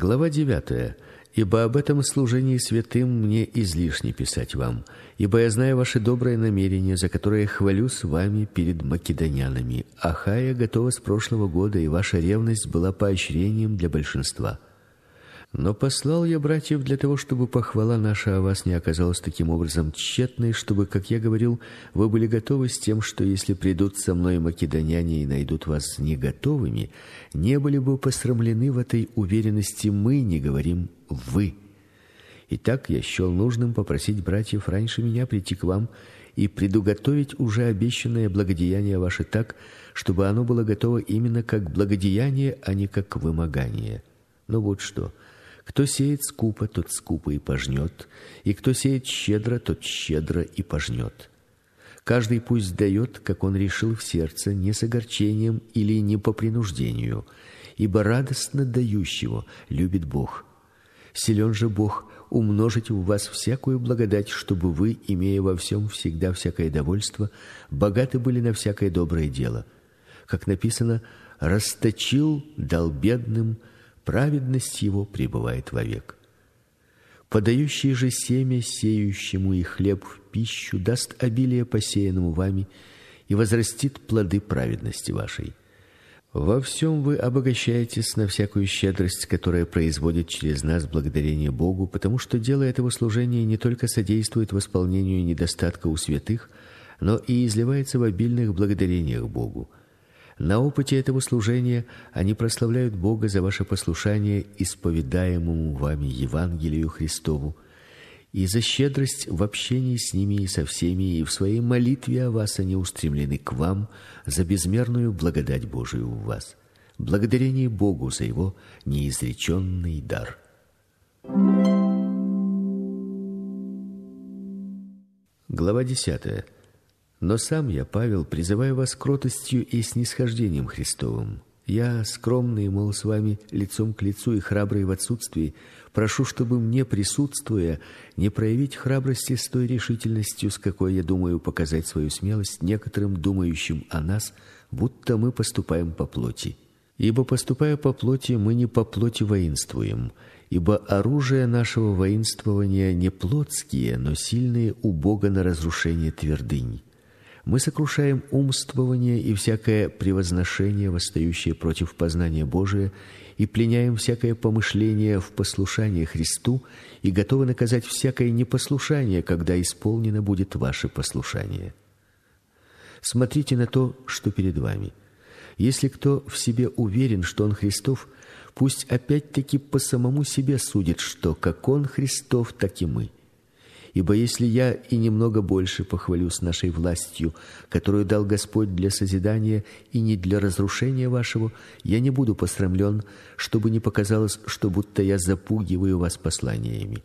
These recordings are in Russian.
Глава 9. Ибо об этом служении святым мне излишне писать вам, ибо я знаю ваши добрые намерения, за которые хвалю с вами перед македонянами. Ахая готова с прошлого года, и ваша ревность была поощрением для большинства. Но послал я братьев для того, чтобы похвала наша о вас не оказалась таким образом тщетной, чтобы, как я говорил, вы были готовы с тем, что если придут со мной македоняне и найдут вас не готовыми, не были бы посрамлены в этой уверенности мы, не говорим вы. Итак, я счел нужным попросить братьев раньше меня прийти к вам и предуготовить уже обещанное благодеяние ваше так, чтобы оно было готово именно как благодеяние, а не как вымогание. Но вот что: кто сеет скупо, тот скупо и пожнет, и кто сеет щедро, тот щедро и пожнет. Каждый пусть дает, как он решил в сердце, не с огорчением или не по принуждению, ибо радостно дающего любит Бог. Силен же Бог умножить в вас всякую благодать, чтобы вы, имея во всем всегда всякое довольство, богаты были на всякое доброе дело. Как написано: расточил дал бедным, праведность его пребывает вовек. Подающий же семя сеющему и хлеб в пищу даст обилие посеянному вами и возрастит плоды праведности вашей. Во всем вы обогащаетесь на всякую щедрость, которая производит через нас благодарение Богу, потому что дело этого служения не только содействует восполнению недостатка у святых, но и изливается в обильных благодарениях Богу. На опыте этого служения они прославляют Бога за ваше послушание исповедаемому вами Евангелию Христову и за щедрость в общении с ними и со всеми, и в своей молитве о вас они устремлены к вам за безмерную благодать Божию в вас. Благодарение Богу за его неизреченный дар. Глава 10. Но сам я, Павел, призываю вас к кротостью и снисхождением Христовым. Я, скромный, мол, с вами лицом к лицу и храбрый в отсутствии, прошу, чтобы мне присутствуя, не проявить храбрости с той решительностью, с какой я думаю показать свою смелость некоторым думающим о нас, будто мы поступаем по плоти. Ибо поступая по плоти, мы не по плоти воинствуем, ибо оружие нашего воинствования не плотские, но сильные у Бога на разрушение твердынь мы сокрушаем умствование и всякое превозношение, восстающее против познания Божия, и пленяем всякое помышление в послушание Христу и готовы наказать всякое непослушание, когда исполнено будет ваше послушание. Смотрите на то, что перед вами. Если кто в себе уверен, что он Христов, пусть опять-таки по самому себе судит, что как он Христов, так и мы. Ибо если я и немного больше похвалюсь нашей властью, которую дал Господь для созидания и не для разрушения вашего, я не буду посрамлен, чтобы не показалось, что будто я запугиваю вас посланиями.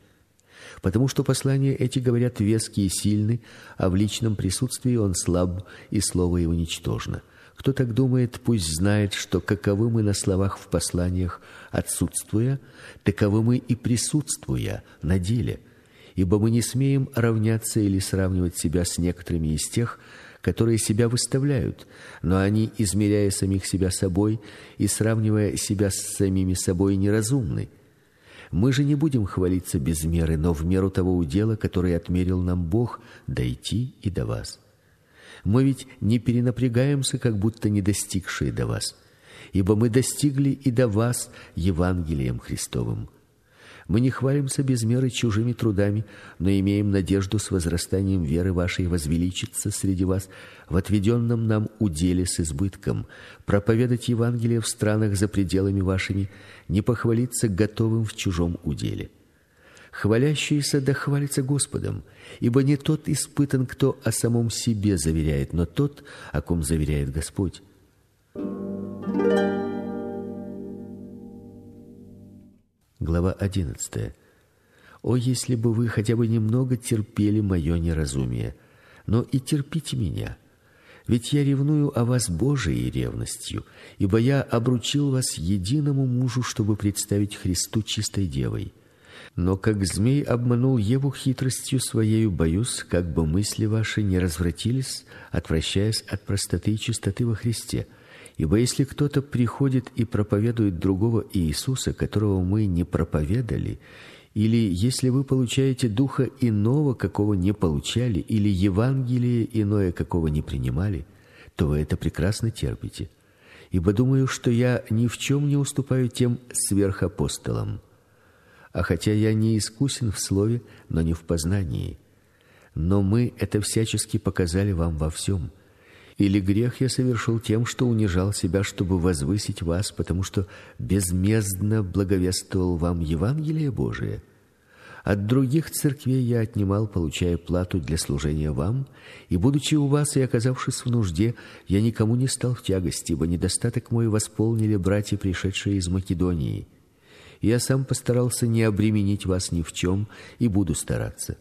Потому что послания эти говорят вески и сильны, а в личном присутствии он слаб, и слово его ничтожно. Кто так думает, пусть знает, что каковы мы на словах в посланиях, отсутствуя, таковы мы и присутствуя на деле – ибо мы не смеем равняться или сравнивать себя с некоторыми из тех, которые себя выставляют, но они, измеряя самих себя собой и сравнивая себя с самими собой, неразумны. Мы же не будем хвалиться без меры, но в меру того удела, который отмерил нам Бог, дойти и до вас. Мы ведь не перенапрягаемся, как будто не достигшие до вас, ибо мы достигли и до вас Евангелием Христовым. Мы не хвалимся без меры чужими трудами, но имеем надежду с возрастанием веры вашей возвеличиться среди вас в отведенном нам уделе с избытком, проповедать Евангелие в странах за пределами вашими, не похвалиться готовым в чужом уделе. Хвалящийся да хвалится Господом, ибо не тот испытан, кто о самом себе заверяет, но тот, о ком заверяет Господь. Глава 11. О, если бы вы хотя бы немного терпели мое неразумие, но и терпите меня. Ведь я ревную о вас Божией ревностью, ибо я обручил вас единому мужу, чтобы представить Христу чистой девой. Но как змей обманул Еву хитростью своей, боюсь, как бы мысли ваши не развратились, отвращаясь от простоты и чистоты во Христе Ибо если кто-то приходит и проповедует другого Иисуса, которого мы не проповедовали, или если вы получаете духа иного, какого не получали, или Евангелие иное, какого не принимали, то вы это прекрасно терпите. Ибо думаю, что я ни в чем не уступаю тем сверхапостолам. А хотя я не искусен в слове, но не в познании, но мы это всячески показали вам во всем. Или грех я совершил тем, что унижал себя, чтобы возвысить вас, потому что безмездно благовествовал вам Евангелие Божие? От других церквей я отнимал, получая плату для служения вам, и будучи у вас и оказавшись в нужде, я никому не стал в тягости, ибо недостаток мой восполнили братья, пришедшие из Македонии. Я сам постарался не обременить вас ни в чем и буду стараться.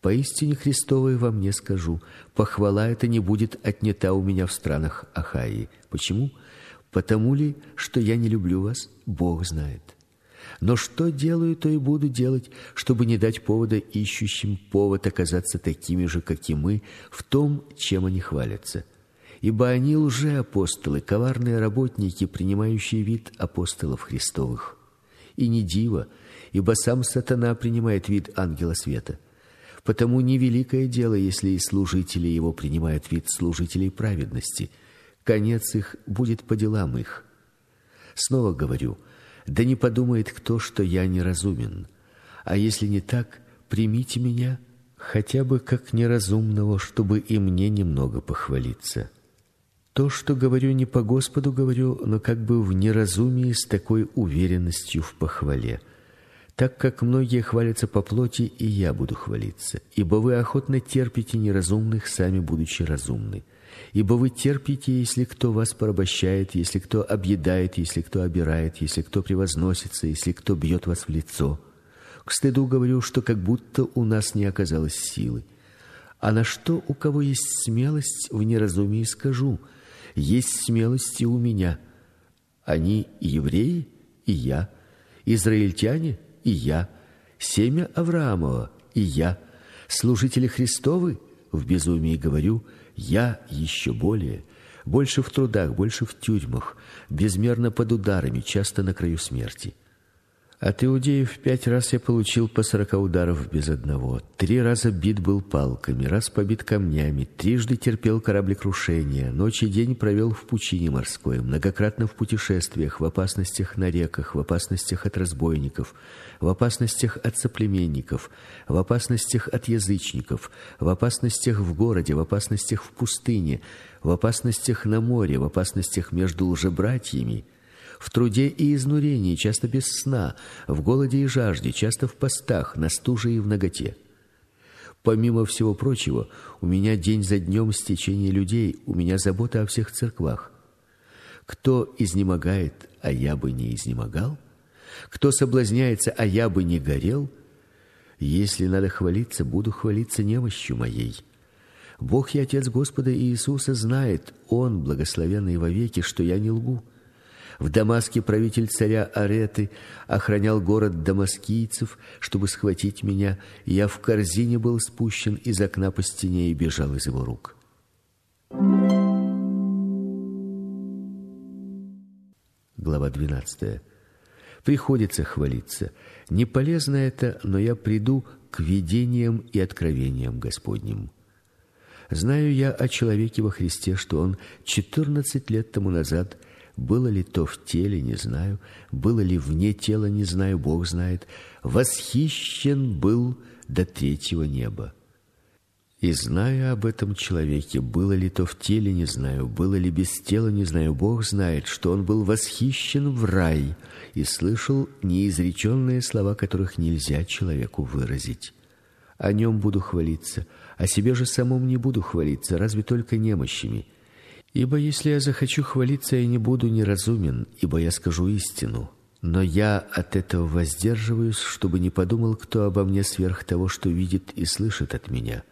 Поистине Христовой вам не скажу, похвала эта не будет отнята у меня в странах Ахаи. Почему? Потому ли, что я не люблю вас, Бог знает. Но что делаю, то и буду делать, чтобы не дать повода ищущим повод оказаться такими же, как и мы, в том, чем они хвалятся. Ибо они лжеапостолы, коварные работники, принимающие вид апостолов Христовых. И не диво, ибо сам сатана принимает вид ангела света. Потому невеликое дело, если и служители его принимают вид служителей праведности. Конец их будет по делам их. Снова говорю: да не подумает кто, что я неразумен. А если не так, примите меня хотя бы как неразумного, чтобы и мне немного похвалиться. То, что говорю не по Господу говорю, но как бы в неразумии с такой уверенностью в похвале. Так как многие хвалятся по плоти, и я буду хвалиться, ибо вы охотно терпите неразумных, сами будучи разумны. Ибо вы терпите, если кто вас порабощает, если кто объедает, если кто обирает, если кто превозносится, если кто бьет вас в лицо. К стыду говорю, что как будто у нас не оказалось силы. А на что у кого есть смелость в неразумии скажу: есть смелость и у меня. Они евреи, и я, израильтяне, и я, семя Авраамова, и я, служители Христовы, в безумии говорю, я еще более, больше в трудах, больше в тюрьмах, безмерно под ударами, часто на краю смерти. От иудеев пять раз я получил по сорока ударов без одного. Три раза бит был палками, раз побит камнями, трижды терпел кораблекрушение, ночь и день провел в пучине морской, многократно в путешествиях, в опасностях на реках, в опасностях от разбойников, в опасностях от соплеменников, в опасностях от язычников, в опасностях в городе, в опасностях в пустыне, в опасностях на море, в опасностях между лжебратьями – в труде и изнурении, часто без сна, в голоде и жажде, часто в постах, на стуже и в наготе. Помимо всего прочего, у меня день за днем стечение людей, у меня забота о всех церквах. Кто изнемогает, а я бы не изнемогал? Кто соблазняется, а я бы не горел? Если надо хвалиться, буду хвалиться немощью моей. Бог и Отец Господа Иисуса знает, Он благословенный вовеки, что я не лгу. В Дамаске правитель царя Ареты охранял город дамаскийцев, чтобы схватить меня, и я в корзине был спущен из окна по стене и бежал из его рук. Глава 12. Приходится хвалиться. Не полезно это, но я приду к видениям и откровениям Господним. Знаю я о человеке во Христе, что он четырнадцать лет тому назад было ли то в теле, не знаю, было ли вне тела, не знаю, Бог знает, восхищен был до третьего неба. И зная об этом человеке, было ли то в теле, не знаю, было ли без тела, не знаю, Бог знает, что он был восхищен в рай и слышал неизреченные слова, которых нельзя человеку выразить. О нем буду хвалиться, о себе же самом не буду хвалиться, разве только немощами – Ибо если я захочу хвалиться, я не буду неразумен, ибо я скажу истину. Но я от этого воздерживаюсь, чтобы не подумал кто обо мне сверх того, что видит и слышит от меня.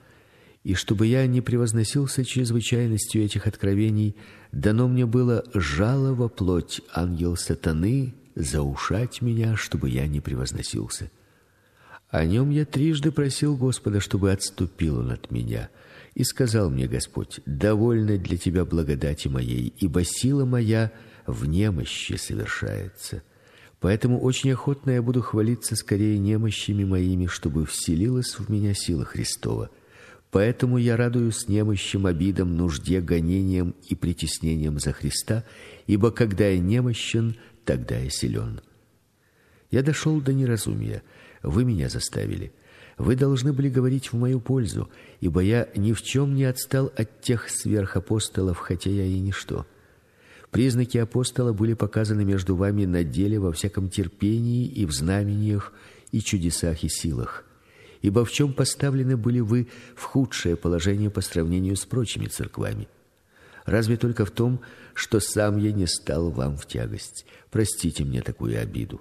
И чтобы я не превозносился чрезвычайностью этих откровений, дано мне было жало во плоть ангел сатаны заушать меня, чтобы я не превозносился. О нем я трижды просил Господа, чтобы отступил он от меня. И сказал мне Господь: "Довольно для тебя благодати моей, ибо сила моя в немощи совершается". Поэтому очень охотно я буду хвалиться скорее немощами моими, чтобы вселилась в меня сила Христова. Поэтому я радуюсь немощам, обидам, нужде, гонениям и притеснениям за Христа, ибо когда я немощен, тогда я силен. Я дошел до неразумия. Вы меня заставили. Вы должны были говорить в мою пользу, ибо я ни в чем не отстал от тех сверхапостолов, хотя я и ничто. Признаки апостола были показаны между вами на деле во всяком терпении и в знамениях и чудесах и силах. Ибо в чем поставлены были вы в худшее положение по сравнению с прочими церквами? Разве только в том, что сам я не стал вам в тягость. Простите мне такую обиду.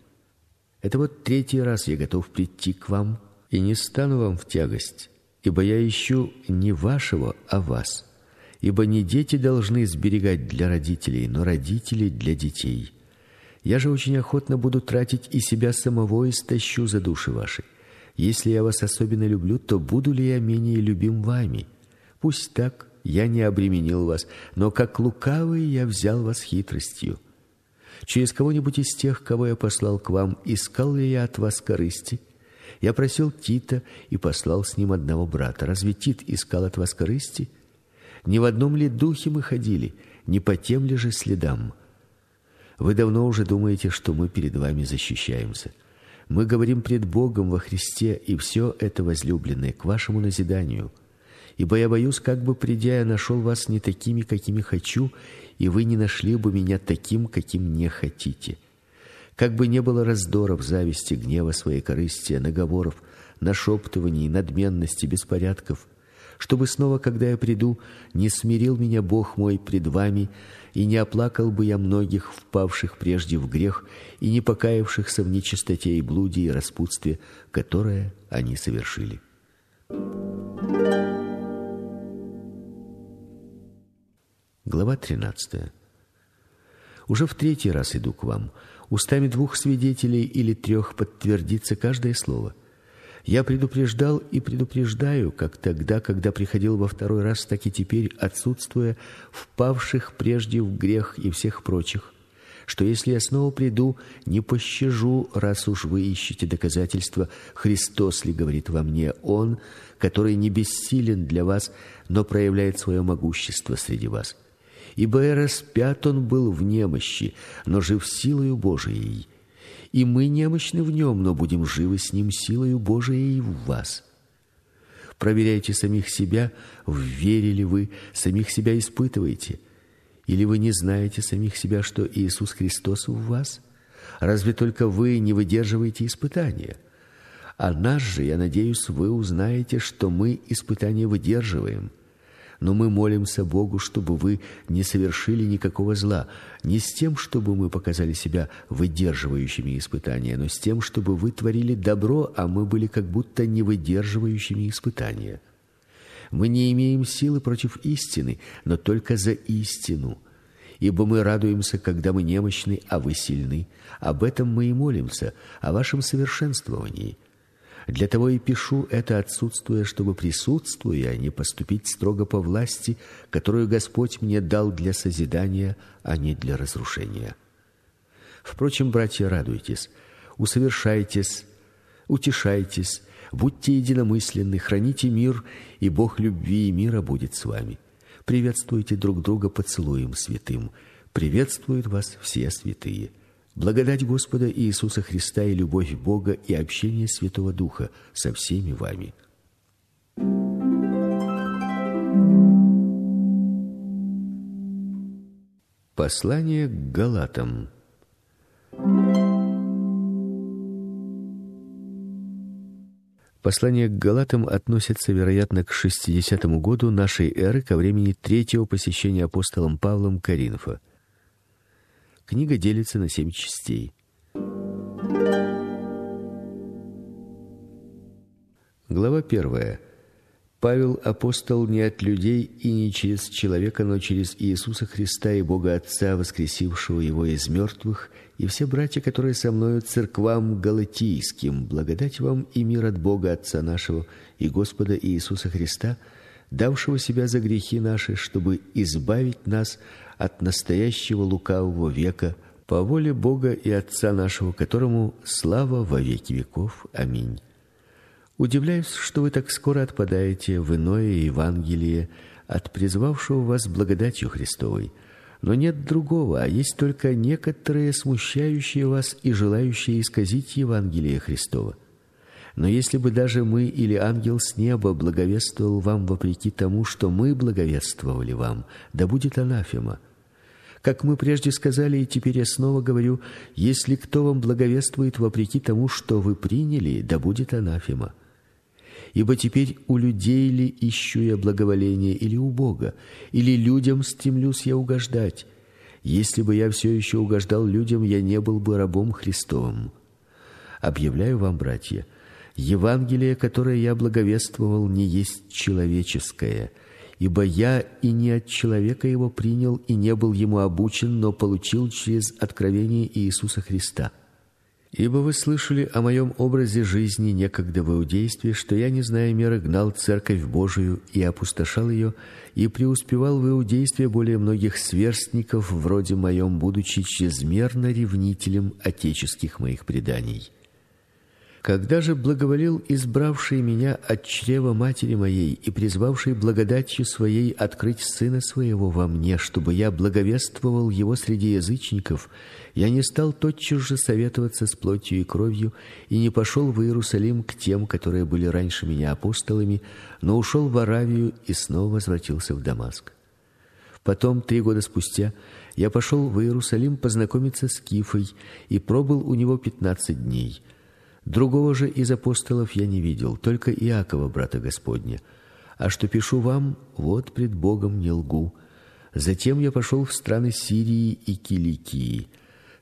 Это вот третий раз я готов прийти к вам и не стану вам в тягость, ибо я ищу не вашего, а вас. Ибо не дети должны сберегать для родителей, но родители для детей. Я же очень охотно буду тратить и себя самого истощу за души ваши. Если я вас особенно люблю, то буду ли я менее любим вами? Пусть так, я не обременил вас, но как лукавый я взял вас хитростью. Через кого-нибудь из тех, кого я послал к вам, искал ли я от вас корысти? Я просил Тита и послал с ним одного брата. Разве Тит искал от вас корысти? Не в одном ли духе мы ходили, не по тем ли же следам? Вы давно уже думаете, что мы перед вами защищаемся. Мы говорим пред Богом во Христе, и все это возлюбленное к вашему назиданию. Ибо я боюсь, как бы придя я нашел вас не такими, какими хочу, и вы не нашли бы меня таким, каким не хотите. Как бы не было раздоров, зависти, гнева, своей корысти, наговоров, нашептываний, надменности, беспорядков, чтобы снова, когда я приду, не смирил меня Бог мой пред вами, и не оплакал бы я многих впавших прежде в грех и не покаявшихся в нечистоте и блуде и распутстве, которое они совершили. Глава 13. Уже в третий раз иду к вам. Устами двух свидетелей или трех подтвердится каждое слово. Я предупреждал и предупреждаю, как тогда, когда приходил во второй раз, так и теперь, отсутствуя впавших прежде в грех и всех прочих, что если я снова приду, не пощажу, раз уж вы ищете доказательства, Христос ли говорит во мне, он, который не бессилен для вас, но проявляет свое могущество среди вас. Ибо распят он был в немощи, но жив силою Божией и мы немощны в нем, но будем живы с ним силою Божией в вас. Проверяйте самих себя, в вере ли вы, самих себя испытывайте. Или вы не знаете самих себя, что Иисус Христос в вас? Разве только вы не выдерживаете испытания? А нас же, я надеюсь, вы узнаете, что мы испытания выдерживаем но мы молимся Богу, чтобы вы не совершили никакого зла, не с тем, чтобы мы показали себя выдерживающими испытания, но с тем, чтобы вы творили добро, а мы были как будто не выдерживающими испытания. Мы не имеем силы против истины, но только за истину. Ибо мы радуемся, когда мы немощны, а вы сильны. Об этом мы и молимся, о вашем совершенствовании. Для того и пишу это отсутствуя, чтобы присутствуя не поступить строго по власти, которую Господь мне дал для созидания, а не для разрушения. Впрочем, братья, радуйтесь, усовершайтесь, утешайтесь, будьте единомысленны, храните мир, и Бог любви и мира будет с вами. Приветствуйте друг друга поцелуем святым. Приветствуют вас все святые. Благодать Господа Иисуса Христа и любовь Бога и общение Святого Духа со всеми вами. Послание к Галатам. Послание к Галатам относится, вероятно, к 60 году нашей эры, ко времени третьего посещения апостолом Павлом Коринфа. Книга делится на семь частей. Глава первая. Павел апостол не от людей и не через человека, но через Иисуса Христа и Бога Отца, воскресившего его из мертвых, и все братья, которые со мною церквам галатийским, благодать вам и мир от Бога Отца нашего и Господа Иисуса Христа, давшего себя за грехи наши, чтобы избавить нас от настоящего лукавого века, по воле Бога и Отца нашего, которому слава во веки веков. Аминь. Удивляюсь, что вы так скоро отпадаете в иное Евангелие от призвавшего вас благодатью Христовой. Но нет другого, а есть только некоторые смущающие вас и желающие исказить Евангелие Христово. Но если бы даже мы или ангел с неба благовествовал вам вопреки тому, что мы благовествовали вам, да будет анафема. Как мы прежде сказали, и теперь я снова говорю, если кто вам благовествует вопреки тому, что вы приняли, да будет анафема. Ибо теперь у людей ли ищу я благоволения или у Бога, или людям стремлюсь я угождать? Если бы я все еще угождал людям, я не был бы рабом Христовым. Объявляю вам, братья, Евангелие, которое я благовествовал, не есть человеческое, ибо я и не от человека его принял и не был ему обучен, но получил через откровение Иисуса Христа. Ибо вы слышали о моем образе жизни некогда в иудействе, что я, не зная меры, гнал церковь Божию и опустошал ее, и преуспевал в иудействе более многих сверстников вроде моем, будучи чрезмерно ревнителем отеческих моих преданий. Когда же благоволил избравший меня от чрева матери моей и призвавший благодатью своей открыть сына своего во мне, чтобы я благовествовал его среди язычников, я не стал тотчас же советоваться с плотью и кровью и не пошел в Иерусалим к тем, которые были раньше меня апостолами, но ушел в Аравию и снова возвратился в Дамаск. Потом три года спустя я пошел в Иерусалим познакомиться с Кифой и пробыл у него пятнадцать дней. Другого же из апостолов я не видел, только Иакова, брата Господня. А что пишу вам, вот пред Богом не лгу. Затем я пошел в страны Сирии и Киликии.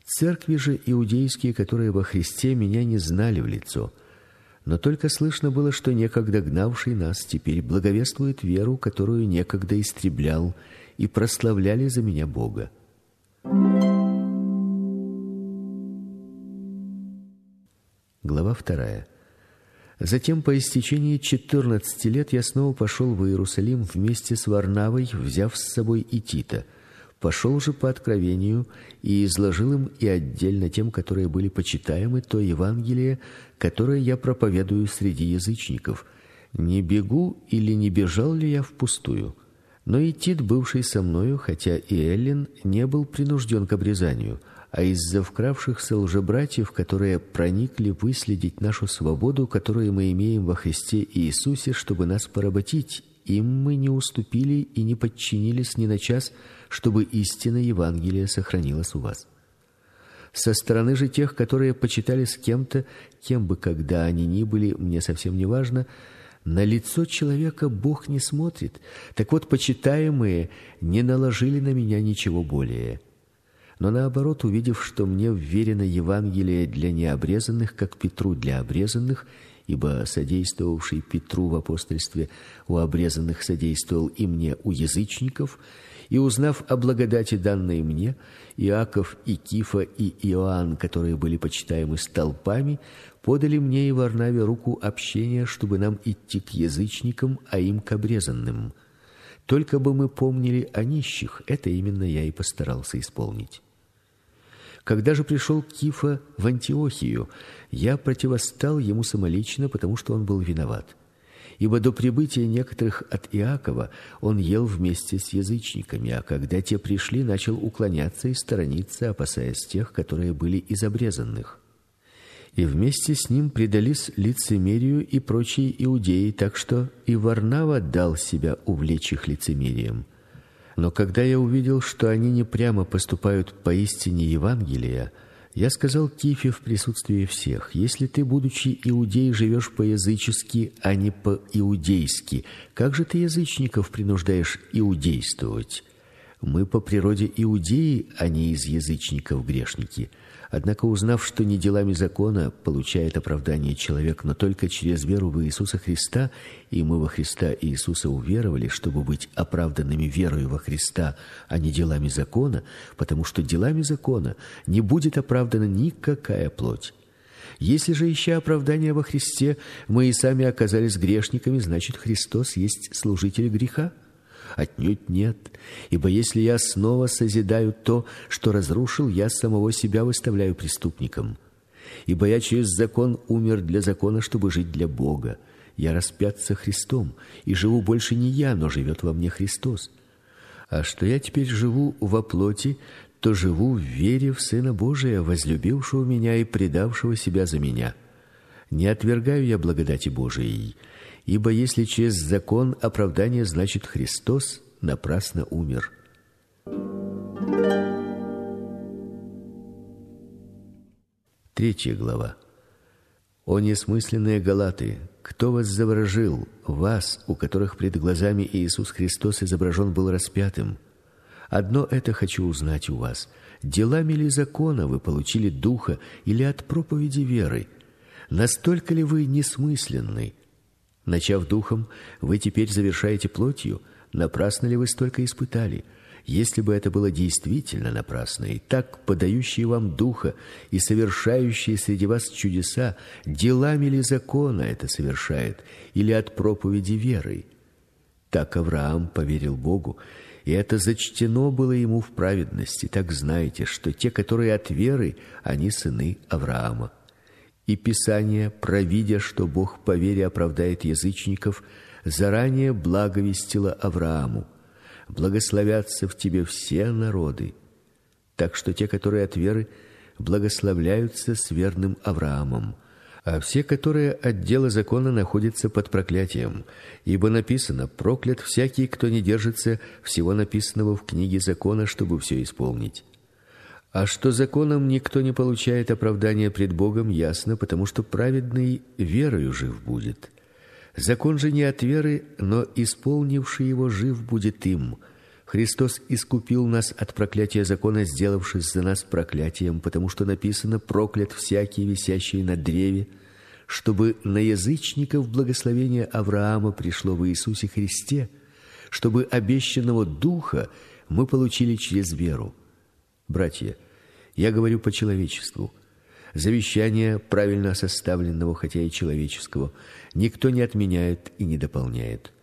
Церкви же иудейские, которые во Христе меня не знали в лицо, но только слышно было, что некогда гнавший нас теперь благовествует веру, которую некогда истреблял, и прославляли за меня Бога. Глава вторая. Затем по истечении четырнадцати лет я снова пошел в Иерусалим вместе с Варнавой, взяв с собой и Тита. Пошел же по откровению и изложил им и отдельно тем, которые были почитаемы, то Евангелие, которое я проповедую среди язычников. Не бегу или не бежал ли я впустую? Но и Тит, бывший со мною, хотя и Эллин, не был принужден к обрезанию – а из-за вкравшихся лжебратьев, которые проникли выследить нашу свободу, которую мы имеем во Христе Иисусе, чтобы нас поработить, им мы не уступили и не подчинились ни на час, чтобы истина Евангелия сохранилась у вас. Со стороны же тех, которые почитали с кем-то, кем бы когда они ни были, мне совсем не важно, на лицо человека Бог не смотрит. Так вот, почитаемые не наложили на меня ничего более но наоборот, увидев, что мне вверено Евангелие для необрезанных, как Петру для обрезанных, ибо содействовавший Петру в апостольстве у обрезанных содействовал и мне у язычников, и узнав о благодати данной мне, Иаков и Кифа и Иоанн, которые были почитаемы столпами, подали мне и Варнаве руку общения, чтобы нам идти к язычникам, а им к обрезанным. Только бы мы помнили о нищих, это именно я и постарался исполнить. Когда же пришел Кифа в Антиохию, я противостал ему самолично, потому что он был виноват. Ибо до прибытия некоторых от Иакова он ел вместе с язычниками, а когда те пришли, начал уклоняться и сторониться, опасаясь тех, которые были из обрезанных. И вместе с ним предались лицемерию и прочие иудеи, так что и Варнава дал себя увлечь их лицемерием. Но когда я увидел, что они не прямо поступают по истине Евангелия, я сказал Кифе в присутствии всех: если ты, будучи иудей, живешь по-язычески, а не по-иудейски, как же ты язычников принуждаешь иудействовать? Мы по природе иудеи, а не из язычников грешники. Однако, узнав, что не делами закона получает оправдание человек, но только через веру в Иисуса Христа, и мы во Христа Иисуса уверовали, чтобы быть оправданными верою во Христа, а не делами закона, потому что делами закона не будет оправдана никакая плоть. Если же ища оправдания во Христе, мы и сами оказались грешниками, значит, Христос есть служитель греха. Отнюдь нет, ибо если я снова созидаю то, что разрушил, я самого себя выставляю преступником. Ибо я через закон умер для закона, чтобы жить для Бога. Я распят со Христом, и живу больше не я, но живет во мне Христос. А что я теперь живу во плоти, то живу в вере в Сына Божия, возлюбившего меня и предавшего себя за меня. Не отвергаю я благодати Божией, Ибо если через закон оправдание значит Христос напрасно умер. Третья глава. О несмысленные галаты, кто вас заворожил, вас, у которых пред глазами Иисус Христос изображен был распятым? Одно это хочу узнать у вас: делами ли закона вы получили духа или от проповеди веры? Настолько ли вы несмысленны? Начав духом, вы теперь завершаете плотью. Напрасно ли вы столько испытали? Если бы это было действительно напрасно, и так подающие вам духа и совершающие среди вас чудеса, делами ли закона это совершает или от проповеди веры? Так Авраам поверил Богу, и это зачтено было ему в праведности. Так знаете, что те, которые от веры, они сыны Авраама. И Писание, провидя, что Бог по вере оправдает язычников, заранее благовестило Аврааму: благословятся в тебе все народы. Так что те, которые от веры, благословляются с верным Авраамом, а все, которые от дела закона находятся под проклятием, ибо написано: проклят всякий, кто не держится всего написанного в книге закона, чтобы все исполнить. А что законом никто не получает оправдания пред Богом, ясно, потому что праведный верою жив будет. Закон же не от веры, но исполнивший его жив будет им. Христос искупил нас от проклятия закона, сделавшись за нас проклятием, потому что написано: проклят всякий висящий на древе, чтобы на язычников благословение Авраама пришло в Иисусе Христе, чтобы обещанного духа мы получили через веру. Братья, я говорю по человечеству. Завещание правильно составленного, хотя и человеческого, никто не отменяет и не дополняет.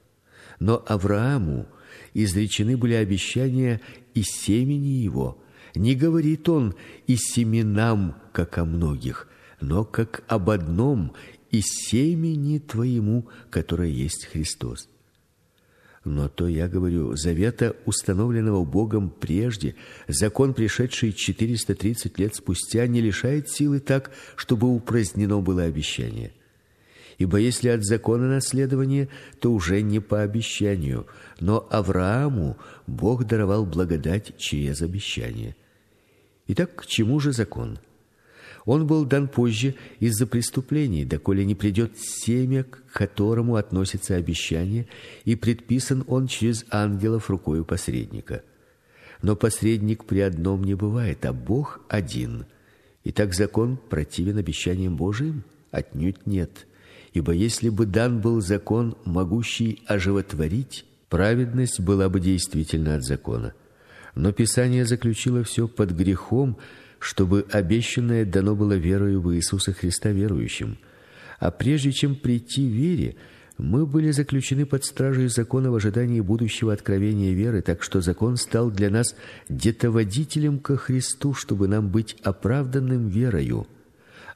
Но Аврааму изречены были обещания и семени его. Не говорит он и семенам, как о многих, но как об одном и семени твоему, которое есть Христос. Но то я говорю, завета, установленного Богом прежде, закон, пришедший 430 лет спустя, не лишает силы так, чтобы упразднено было обещание. Ибо если от закона наследование, то уже не по обещанию, но Аврааму Бог даровал благодать через обещание. Итак, к чему же закон? Он был дан позже из-за преступлений, доколе не придет семя, к которому относится обещание, и предписан он через ангелов рукою посредника. Но посредник при одном не бывает, а Бог один. И так закон противен обещаниям Божиим? Отнюдь нет. Ибо если бы дан был закон, могущий оживотворить, праведность была бы действительно от закона. Но Писание заключило все под грехом, чтобы обещанное дано было верою в Иисуса Христа верующим. А прежде чем прийти в вере, мы были заключены под стражей закона в ожидании будущего откровения веры, так что закон стал для нас детоводителем ко Христу, чтобы нам быть оправданным верою.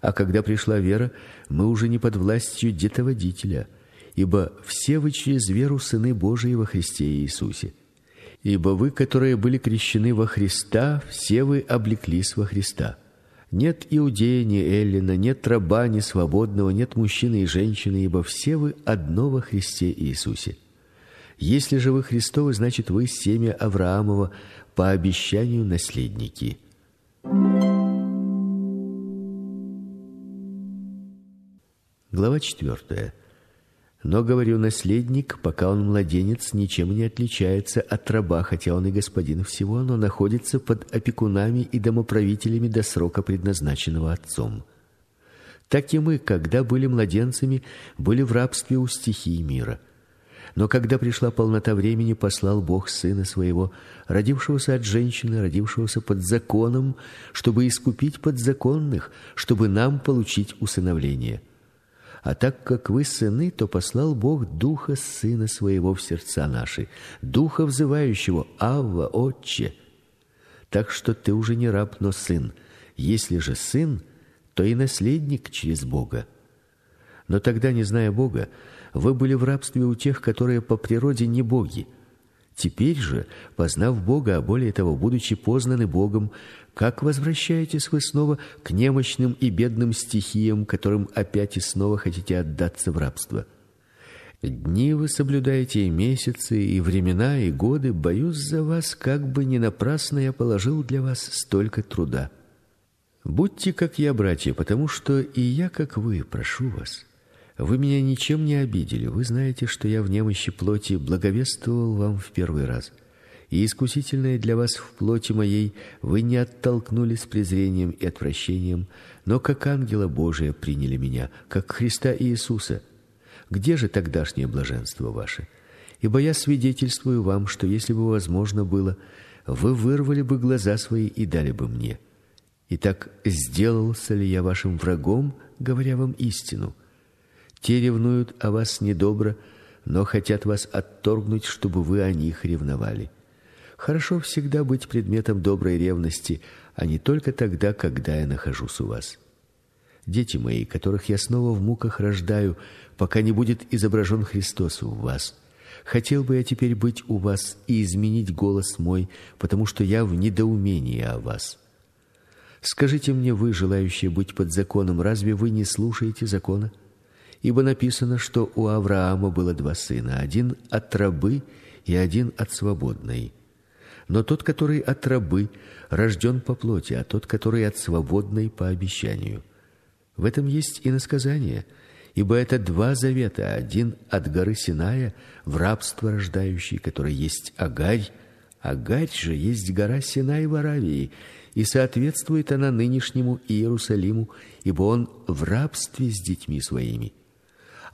А когда пришла вера, мы уже не под властью детоводителя, ибо все вы через веру сыны Божии во Христе Иисусе. Ибо вы, которые были крещены во Христа, все вы облеклись во Христа. Нет иудея, ни эллина, нет раба, ни свободного, нет мужчины и женщины, ибо все вы одно во Христе Иисусе. Если же вы Христовы, значит вы семя Авраамова по обещанию наследники. Глава четвертая. Но говорю, наследник, пока он младенец, ничем не отличается от раба, хотя он и господин всего, но находится под опекунами и домоправителями до срока предназначенного отцом. Так и мы, когда были младенцами, были в рабстве у стихий мира. Но когда пришла полнота времени, послал Бог сына своего, родившегося от женщины, родившегося под законом, чтобы искупить подзаконных, чтобы нам получить усыновление. А так как вы сыны, то послал Бог духа сына своего в сердца наши, духа взывающего: "Авва, Отче". Так что ты уже не раб, но сын. Если же сын, то и наследник через Бога. Но тогда, не зная Бога, вы были в рабстве у тех, которые по природе не боги. Теперь же, познав Бога, а более того, будучи познаны Богом, как возвращаетесь вы снова к немощным и бедным стихиям, которым опять и снова хотите отдаться в рабство? Дни вы соблюдаете и месяцы, и времена, и годы, боюсь за вас, как бы не напрасно я положил для вас столько труда. Будьте как я, братья, потому что и я как вы, прошу вас. Вы меня ничем не обидели. Вы знаете, что я в немощи плоти благовествовал вам в первый раз. И искусительное для вас в плоти моей вы не оттолкнули с презрением и отвращением, но как ангела Божия приняли меня, как Христа Иисуса. Где же тогдашнее блаженство ваше? Ибо я свидетельствую вам, что если бы возможно было, вы вырвали бы глаза свои и дали бы мне. Итак, сделался ли я вашим врагом, говоря вам истину? Те ревнуют о вас недобро, но хотят вас отторгнуть, чтобы вы о них ревновали. Хорошо всегда быть предметом доброй ревности, а не только тогда, когда я нахожусь у вас. Дети мои, которых я снова в муках рождаю, пока не будет изображен Христос у вас. Хотел бы я теперь быть у вас и изменить голос мой, потому что я в недоумении о вас. Скажите мне вы, желающие быть под законом, разве вы не слушаете закона? Ибо написано, что у Авраама было два сына, один от рабы и один от свободной. Но тот, который от рабы, рожден по плоти, а тот, который от свободной по обещанию. В этом есть и насказание, ибо это два завета: один от горы Синая, в рабство рождающий, который есть Агарь, Агарь же есть гора Синай в Аравии, и соответствует она нынешнему Иерусалиму, ибо он в рабстве с детьми своими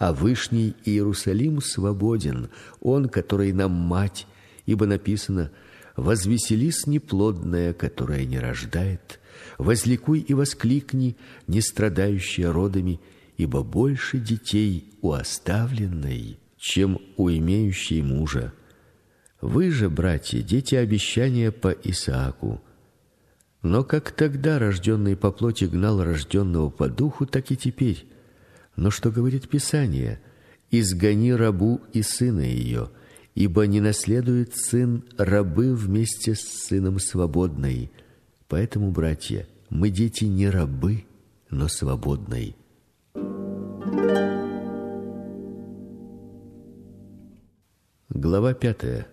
а вышний Иерусалим свободен, он, который нам мать, ибо написано: возвеселись неплодная, которая не рождает, возликуй и воскликни, не страдающая родами, ибо больше детей у оставленной, чем у имеющей мужа. Вы же, братья, дети обещания по Исааку. Но как тогда рожденный по плоти гнал рожденного по духу, так и теперь но что говорит Писание? Изгони рабу и сына ее, ибо не наследует сын рабы вместе с сыном свободной. Поэтому, братья, мы дети не рабы, но свободной. Глава пятая.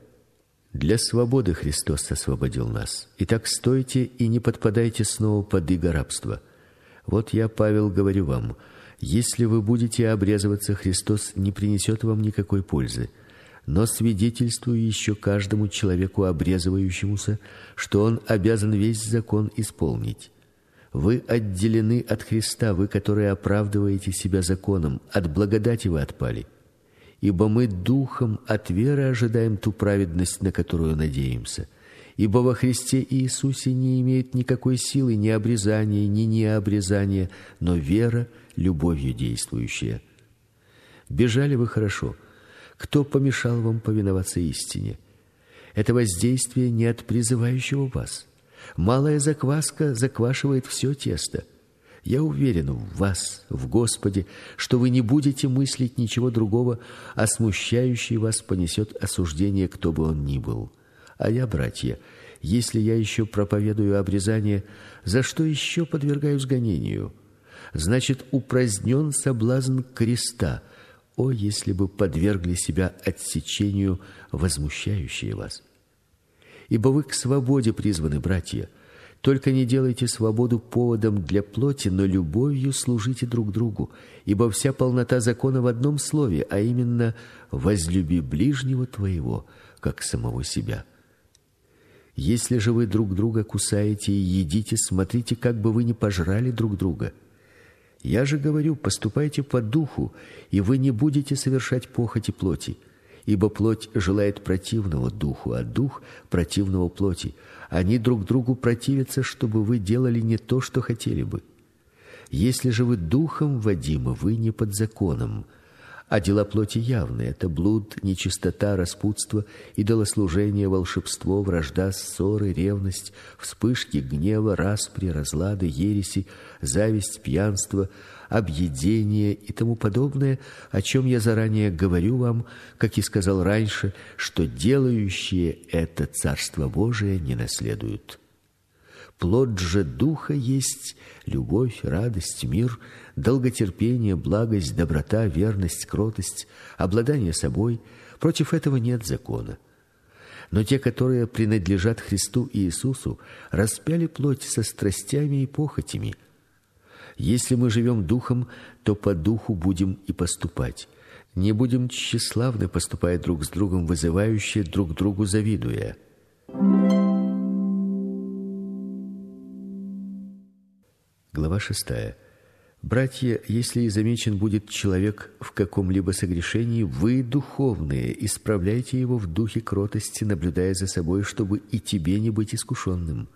Для свободы Христос освободил нас. Итак, стойте и не подпадайте снова под иго рабства. Вот я, Павел, говорю вам: если вы будете обрезываться, Христос не принесет вам никакой пользы. Но свидетельствую еще каждому человеку обрезывающемуся, что он обязан весь закон исполнить. Вы отделены от Христа, вы, которые оправдываете себя законом, от благодати вы отпали. Ибо мы духом от веры ожидаем ту праведность, на которую надеемся. Ибо во Христе Иисусе не имеет никакой силы ни обрезания, ни необрезания, но вера любовью действующая. Бежали вы хорошо. Кто помешал вам повиноваться истине? Это воздействие не от призывающего вас. Малая закваска заквашивает все тесто. Я уверен в вас, в Господе, что вы не будете мыслить ничего другого, а смущающий вас понесет осуждение, кто бы он ни был. А я, братья, если я еще проповедую обрезание, за что еще подвергаюсь гонению? значит упразднен соблазн креста. О, если бы подвергли себя отсечению возмущающие вас. Ибо вы к свободе призваны, братья. Только не делайте свободу поводом для плоти, но любовью служите друг другу, ибо вся полнота закона в одном слове, а именно возлюби ближнего твоего, как самого себя. Если же вы друг друга кусаете и едите, смотрите, как бы вы не пожрали друг друга. Я же говорю, поступайте по духу, и вы не будете совершать похоти плоти, ибо плоть желает противного духу, а дух противного плоти. Они друг другу противятся, чтобы вы делали не то, что хотели бы. Если же вы духом водимы, вы не под законом. А дела плоти явны это блуд, нечистота, распутство, идолослужение, волшебство, вражда, ссоры, ревность, вспышки гнева, распри, разлады, ереси, зависть, пьянство, объедение и тому подобное, о чем я заранее говорю вам, как и сказал раньше, что делающие это царство Божие не наследуют. Плод же духа есть любовь, радость, мир, долготерпение, благость, доброта, верность, кротость, обладание собой. Против этого нет закона. Но те, которые принадлежат Христу Иисусу, распяли плоть со страстями и похотями. Если мы живем духом, то по духу будем и поступать. Не будем тщеславны, поступая друг с другом, вызывающе друг другу завидуя. Глава 6. Братья, если и замечен будет человек в каком-либо согрешении, вы духовные, исправляйте его в духе кротости, наблюдая за собой, чтобы и тебе не быть искушенным.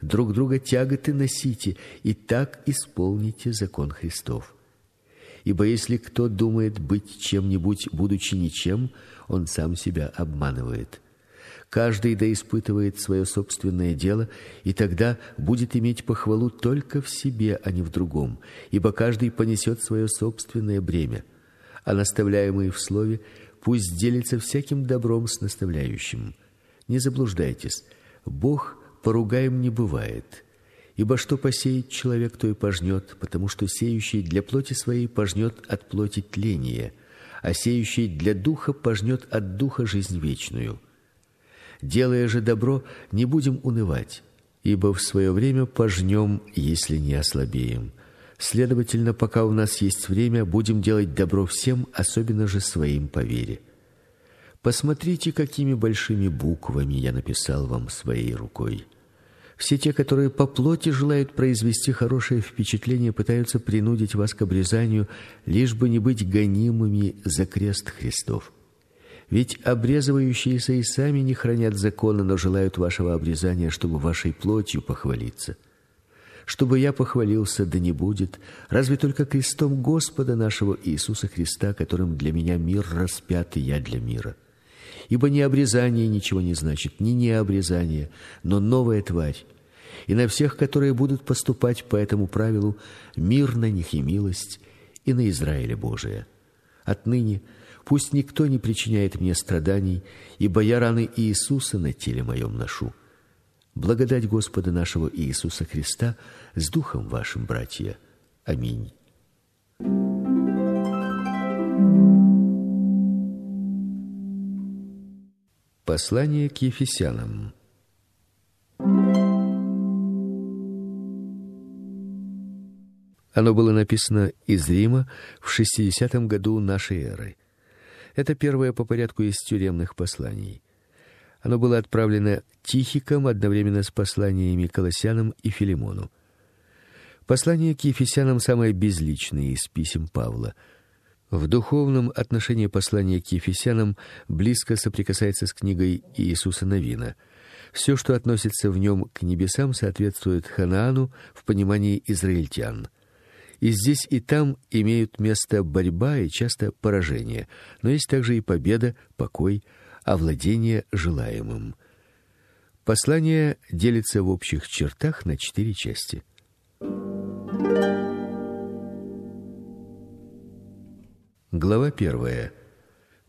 Друг друга тяготы носите, и так исполните закон Христов. Ибо если кто думает быть чем-нибудь, будучи ничем, он сам себя обманывает. Каждый да испытывает свое собственное дело, и тогда будет иметь похвалу только в себе, а не в другом, ибо каждый понесет свое собственное бремя. А наставляемый в слове пусть делится всяким добром с наставляющим. Не заблуждайтесь. Бог поругаем не бывает. Ибо что посеет человек, то и пожнет, потому что сеющий для плоти своей пожнет от плоти тление, а сеющий для духа пожнет от духа жизнь вечную. Делая же добро, не будем унывать, ибо в свое время пожнем, если не ослабеем. Следовательно, пока у нас есть время, будем делать добро всем, особенно же своим по вере. Посмотрите, какими большими буквами я написал вам своей рукой. Все те, которые по плоти желают произвести хорошее впечатление, пытаются принудить вас к обрезанию, лишь бы не быть гонимыми за крест Христов. Ведь обрезывающиеся и сами не хранят закона, но желают вашего обрезания, чтобы вашей плотью похвалиться. Чтобы я похвалился, да не будет, разве только крестом Господа нашего Иисуса Христа, которым для меня мир распят, и я для мира. Ибо ни обрезание ничего не значит, ни не обрезание, но новая тварь. И на всех, которые будут поступать по этому правилу, мир на них и милость, и на Израиле Божие. Отныне Пусть никто не причиняет мне страданий, ибо я раны Иисуса на теле моем ношу. Благодать Господа нашего Иисуса Христа с духом вашим, братья. Аминь. Послание к Ефесянам. Оно было написано из Рима в 60 году нашей эры. Это первое по порядку из тюремных посланий. Оно было отправлено Тихиком одновременно с посланиями Колоссянам и Филимону. Послание к Ефесянам самое безличное из писем Павла. В духовном отношении послание к Ефесянам близко соприкасается с книгой Иисуса Новина. Все, что относится в нем к небесам, соответствует Ханаану в понимании израильтян. И здесь и там имеют место борьба и часто поражение, но есть также и победа, покой, овладение желаемым. Послание делится в общих чертах на четыре части. Глава первая.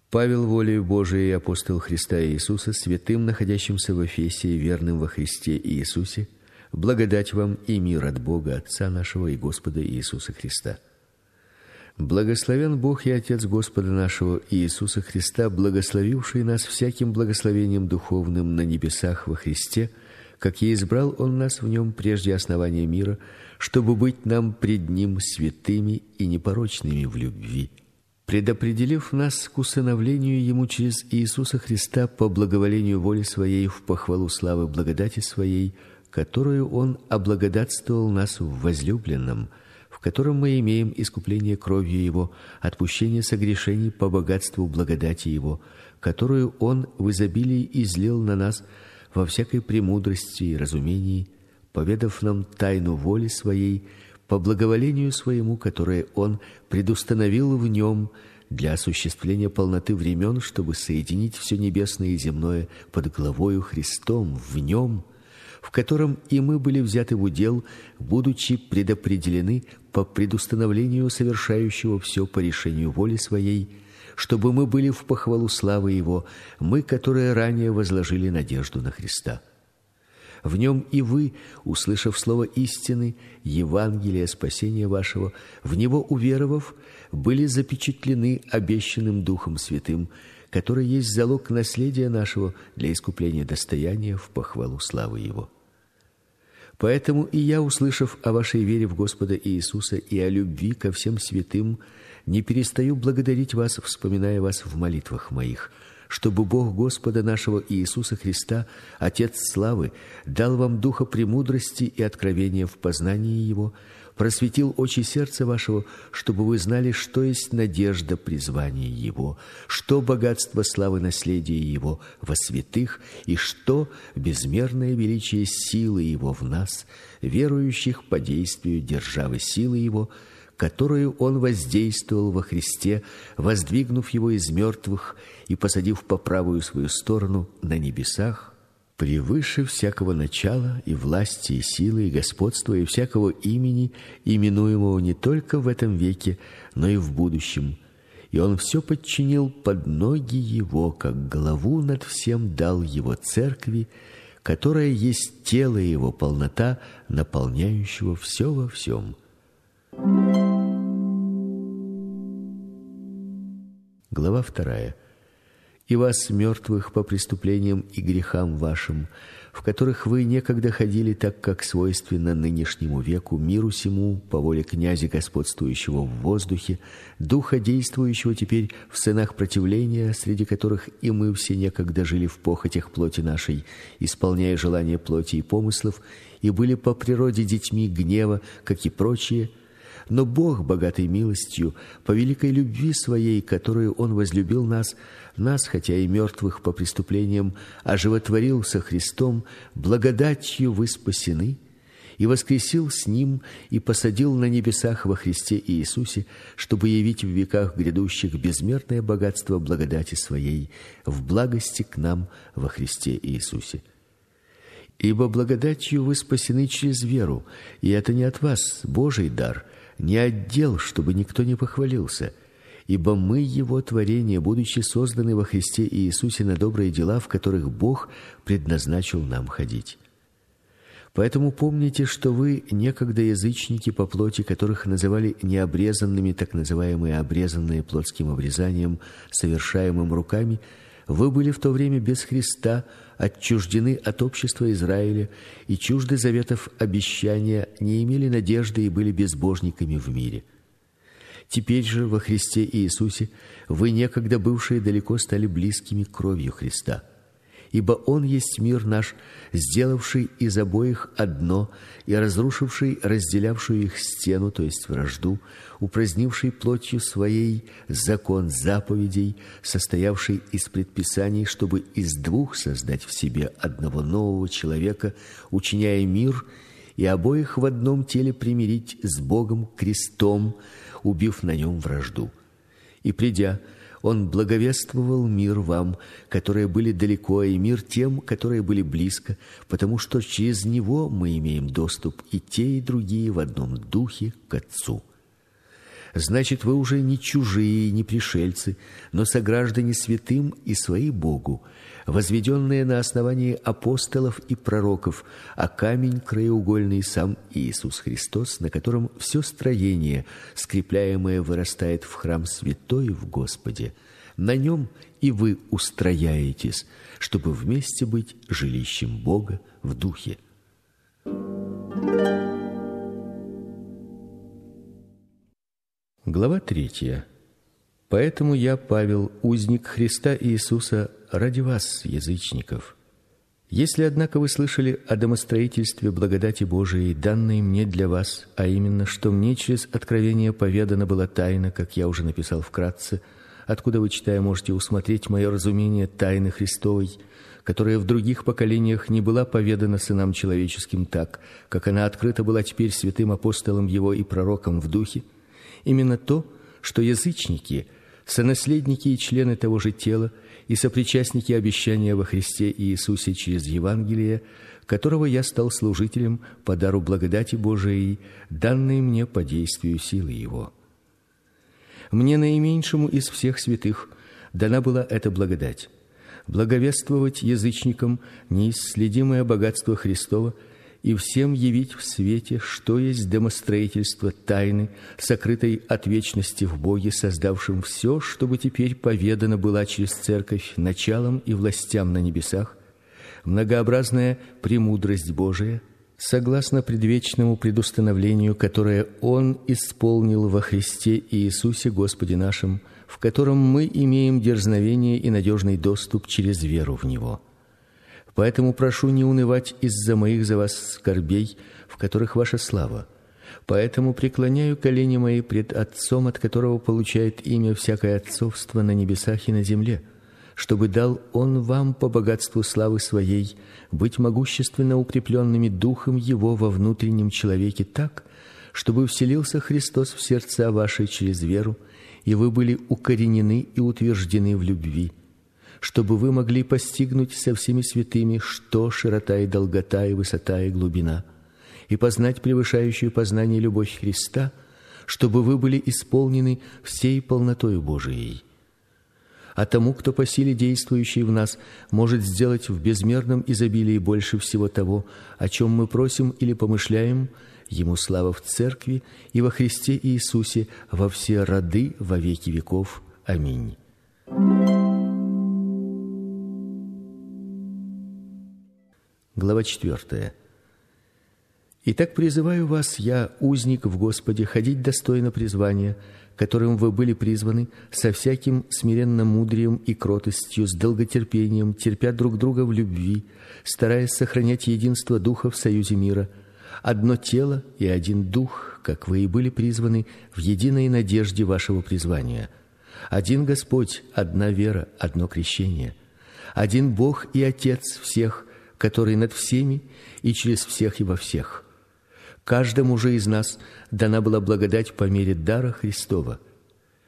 Павел волею Божией апостол Христа Иисуса, святым, находящимся в Эфесе верным во Христе Иисусе, Благодать вам и мир от Бога Отца нашего и Господа Иисуса Христа. Благословен Бог и Отец Господа нашего Иисуса Христа, благословивший нас всяким благословением духовным на небесах во Христе, как и избрал он нас в нем прежде основания мира, чтобы быть нам пред ним святыми и непорочными в любви, предопределив нас к усыновлению ему через Иисуса Христа по благоволению воли своей в похвалу славы благодати своей, которую он облагодатствовал нас в возлюбленном, в котором мы имеем искупление кровью его, отпущение согрешений по богатству благодати его, которую он в изобилии излил на нас во всякой премудрости и разумении, поведав нам тайну воли своей по благоволению своему, которое он предустановил в нем для осуществления полноты времен, чтобы соединить все небесное и земное под главою Христом в нем, в котором и мы были взяты в удел, будучи предопределены по предустановлению совершающего все по решению воли своей, чтобы мы были в похвалу славы его, мы, которые ранее возложили надежду на Христа. В нем и вы, услышав слово истины, Евангелия спасения вашего, в него уверовав, были запечатлены обещанным Духом Святым, который есть залог наследия нашего для искупления достояния в похвалу славы его. Поэтому и я, услышав о вашей вере в Господа Иисуса и о любви ко всем святым, не перестаю благодарить вас, вспоминая вас в молитвах моих, чтобы Бог Господа нашего Иисуса Христа, Отец славы, дал вам духа премудрости и откровения в познании его, просветил очи сердца вашего, чтобы вы знали, что есть надежда призвания его, что богатство славы наследия его во святых и что безмерное величие силы его в нас, верующих по действию державы силы его, которую он воздействовал во Христе, воздвигнув его из мертвых и посадив по правую свою сторону на небесах, превыше всякого начала и власти и силы и господства и всякого имени, именуемого не только в этом веке, но и в будущем. И он все подчинил под ноги его, как главу над всем дал его церкви, которая есть тело его, полнота, наполняющего все во всем. Глава вторая. И вас мертвых по преступлениям и грехам вашим, в которых вы некогда ходили так, как свойственно нынешнему веку, миру сему, по воле князя господствующего в воздухе, духа действующего теперь в сынах противления, среди которых и мы все некогда жили в похотях плоти нашей, исполняя желания плоти и помыслов, и были по природе детьми гнева, как и прочие, но Бог, богатой милостью, по великой любви своей, которую он возлюбил нас, нас, хотя и мертвых по преступлениям, оживотворил со Христом, благодатью вы спасены, и воскресил с ним и посадил на небесах во Христе Иисусе, чтобы явить в веках грядущих безмерное богатство благодати своей в благости к нам во Христе Иисусе. Ибо благодатью вы спасены через веру, и это не от вас, Божий дар, не отдел, чтобы никто не похвалился, ибо мы его творение, будучи созданы во Христе Иисусе на добрые дела, в которых Бог предназначил нам ходить. Поэтому помните, что вы некогда язычники по плоти, которых называли необрезанными, так называемые обрезанные плотским обрезанием, совершаемым руками, вы были в то время без Христа, отчуждены от общества Израиля и чужды заветов обещания, не имели надежды и были безбожниками в мире. Теперь же во Христе Иисусе вы некогда бывшие далеко стали близкими кровью Христа ибо он есть мир наш, сделавший из обоих одно и разрушивший разделявшую их стену, то есть вражду, упразднивший плотью своей закон заповедей, состоявший из предписаний, чтобы из двух создать в себе одного нового человека, учиняя мир и обоих в одном теле примирить с Богом крестом, убив на нем вражду. И придя он благовествовал мир вам, которые были далеко, и мир тем, которые были близко, потому что через него мы имеем доступ и те, и другие в одном духе к Отцу. Значит, вы уже не чужие, не пришельцы, но сограждане святым и свои Богу, возведенные на основании апостолов и пророков, а камень краеугольный сам Иисус Христос, на котором все строение, скрепляемое, вырастает в храм святой в Господе, На нем и вы устрояетесь, чтобы вместе быть жилищем Бога в духе. Глава третья. Поэтому я, Павел, узник Христа Иисуса, ради вас, язычников. Если однако вы слышали о домостроительстве благодати Божией, данной мне для вас, а именно, что мне через откровение поведана была тайна, как я уже написал вкратце, откуда вы читая можете усмотреть мое разумение тайны Христовой, которая в других поколениях не была поведана сынам человеческим так, как она открыта была теперь святым апостолам его и пророкам в духе, именно то, что язычники – сонаследники и члены того же тела и сопричастники обещания во Христе Иисусе через Евангелие, которого я стал служителем по дару благодати Божией, данной мне по действию силы его. Мне наименьшему из всех святых дана была эта благодать благовествовать язычникам неисследимое богатство Христово и всем явить в свете, что есть домостроительство тайны, сокрытой от вечности в Боге, создавшем все, чтобы теперь поведано было через церковь началом и властям на небесах, многообразная премудрость Божия, согласно предвечному предустановлению, которое он исполнил во Христе Иисусе Господе нашим, в котором мы имеем дерзновение и надежный доступ через веру в него. Поэтому прошу не унывать из-за моих за вас скорбей, в которых ваша слава. Поэтому преклоняю колени мои пред Отцом, от которого получает имя всякое отцовство на небесах и на земле, чтобы дал он вам по богатству славы своей быть могущественно укрепленными духом его во внутреннем человеке так, чтобы вселился Христос в сердца ваши через веру, и вы были укоренены и утверждены в любви чтобы вы могли постигнуть со всеми святыми, что широта и долгота и высота и глубина, и познать превышающую познание любовь Христа, чтобы вы были исполнены всей полнотой Божией. А тому, кто по силе действующей в нас, может сделать в безмерном изобилии больше всего того, о чем мы просим или помышляем, ему слава в церкви и во Христе Иисусе во все роды во веки веков. Аминь. Глава 4. Итак, призываю вас, я, узник в Господе, ходить достойно призвания, которым вы были призваны, со всяким смиренным мудрием и кротостью, с долготерпением, терпя друг друга в любви, стараясь сохранять единство духа в союзе мира, одно тело и один дух, как вы и были призваны в единой надежде вашего призвания. Один Господь, одна вера, одно крещение. Один Бог и Отец всех, который над всеми и через всех и во всех. Каждому же из нас дана была благодать по мере дара Христова.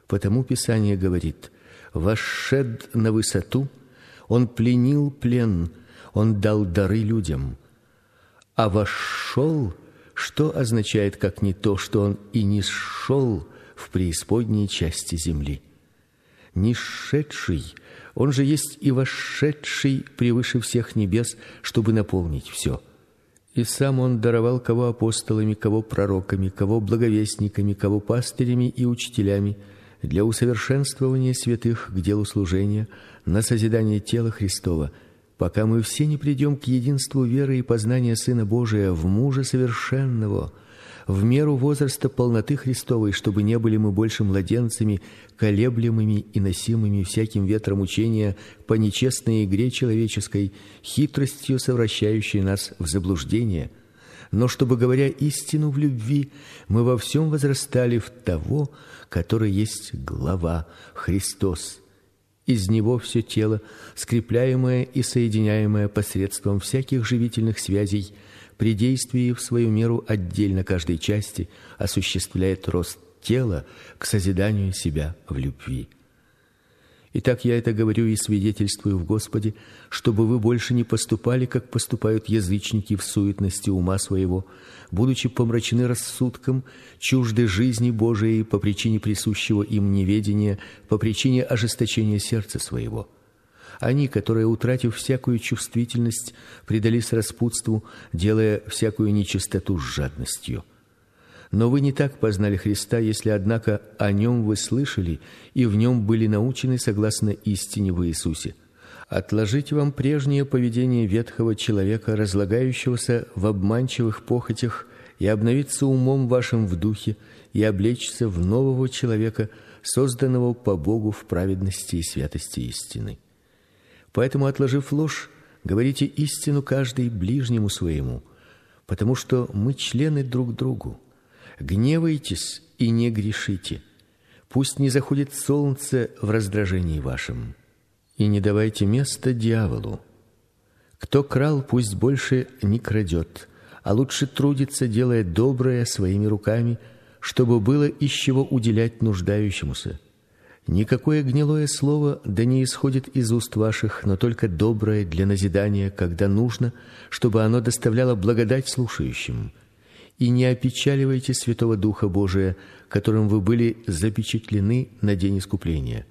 Потому Писание говорит: "Вошед на высоту, он пленил плен, он дал дары людям". А вошел, что означает как не то, что он и не шел в преисподней части земли. Не шедший он же есть и вошедший превыше всех небес, чтобы наполнить все. И сам он даровал кого апостолами, кого пророками, кого благовестниками, кого пастырями и учителями для усовершенствования святых к делу служения, на созидание тела Христова, пока мы все не придем к единству веры и познания Сына Божия в мужа совершенного, в меру возраста полноты Христовой, чтобы не были мы больше младенцами, колеблемыми и носимыми всяким ветром учения по нечестной игре человеческой, хитростью совращающей нас в заблуждение, но чтобы говоря истину в любви, мы во всем возрастали в того, который есть глава Христос. Из него все тело, скрепляемое и соединяемое посредством всяких живительных связей, при действии в свою меру отдельно каждой части осуществляет рост тела к созиданию себя в любви. Итак, я это говорю и свидетельствую в Господе, чтобы вы больше не поступали, как поступают язычники в суетности ума своего, будучи помрачены рассудком, чужды жизни Божией по причине присущего им неведения, по причине ожесточения сердца своего. Они, которые, утратив всякую чувствительность, предались распутству, делая всякую нечистоту с жадностью. Но вы не так познали Христа, если однако о нем вы слышали и в нем были научены согласно истине в Иисусе. Отложите вам прежнее поведение ветхого человека, разлагающегося в обманчивых похотях, и обновиться умом вашим в духе, и облечься в нового человека, созданного по Богу в праведности и святости истины. Поэтому, отложив ложь, говорите истину каждый ближнему своему, потому что мы члены друг другу. Гневайтесь и не грешите. Пусть не заходит солнце в раздражении вашем, и не давайте места дьяволу. Кто крал, пусть больше не крадет, а лучше трудится, делая доброе своими руками, чтобы было из чего уделять нуждающемуся. Никакое гнилое слово да не исходит из уст ваших, но только доброе для назидания, когда нужно, чтобы оно доставляло благодать слушающим и не опечаливайте Святого Духа Божия, которым вы были запечатлены на день искупления.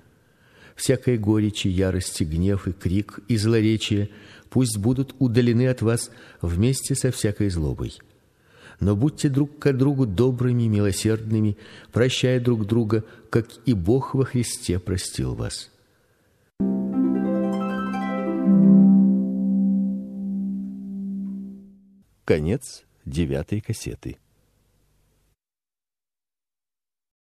Всякая горечь, ярость, гнев и крик и злоречие пусть будут удалены от вас вместе со всякой злобой. Но будьте друг к другу добрыми, милосердными, прощая друг друга, как и Бог во Христе простил вас. Конец девятой кассеты.